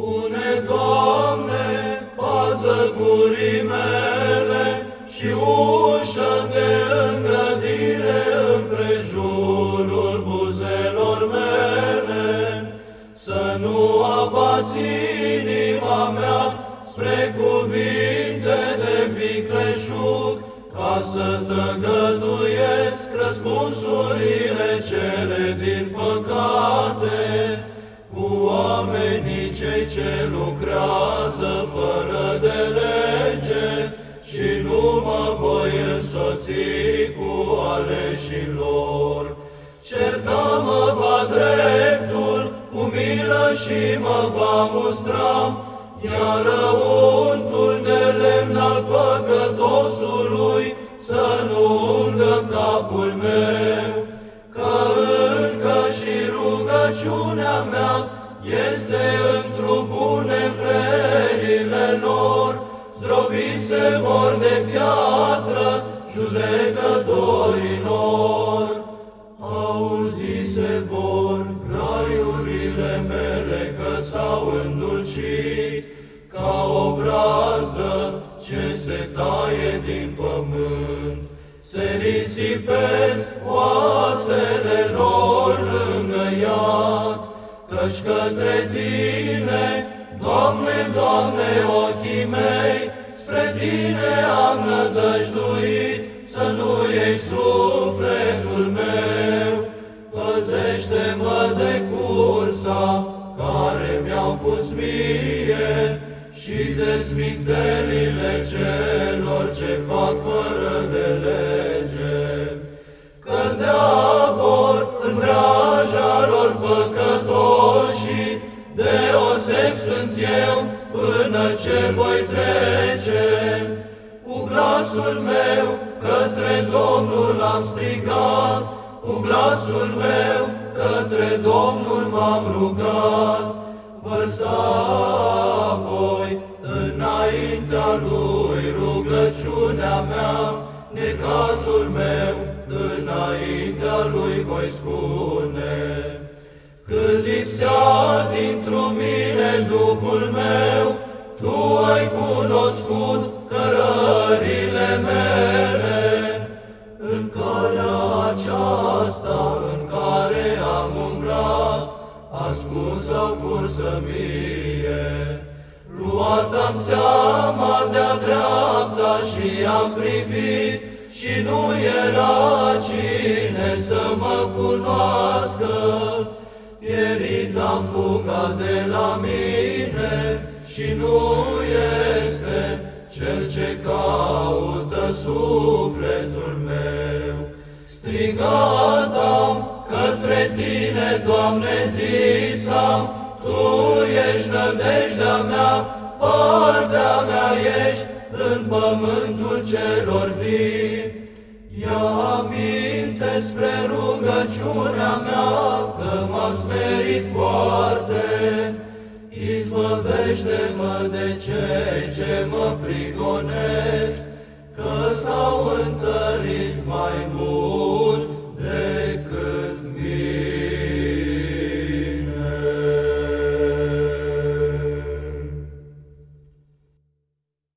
Pune, Doamne, pază gurii mele și ușă de îngrădire împrejurul buzelor mele, să nu abați inima mea spre cuvinte de vicleșug, ca să tăgăduiesc răspunsurile cele din păcate, cu oamenii cei ce lucrează fără de lege și nu mă voi însoți cu aleșii lor. Certa-mă va dreptul, cu milă și mă va mustra, iar răuntul de lemn al păcătosului să nu ungă capul meu, că încă și rugăciunea mea este într-o bune vrerile lor, zdrobiți se vor de piatră judecătorii lor. Auzi se vor graiurile mele că s-au îndulcit, ca o brazdă ce se taie din pământ. Se risipesc oasele lor lângă iad, căci către Tine, Doamne, Doamne, ochii mei, spre Tine am nădăjduit, să nu iei sufletul meu. Păzește-mă de cursa care mi-au pus mie, și desmintelile celor ce fac fără de lege. Până ce voi trece. Cu glasul meu către Domnul am strigat, cu glasul meu către Domnul m-am rugat, vărsa înaintea Lui rugăciunea mea, necazul meu, înaintea Lui voi spune. Când lipsea dintr-o mine Duhul meu, Tu ai cunoscut cărările mele. În calea aceasta în care am umblat, ascuns sau cursă mie, Luat am seama de-a dreapta și am privit și nu era cine să mă cunoască. Pierita fuga de la mine și nu este cel ce caută sufletul meu. Strigat am către tine, Doamne, zisam, tu ești nădejdea mea, partea mea ești în pământul celor vii. Ia aminte spre rugăciunea mea, că m-am smerit foarte. Izbăvește-mă de cei ce mă prigonesc, că s-au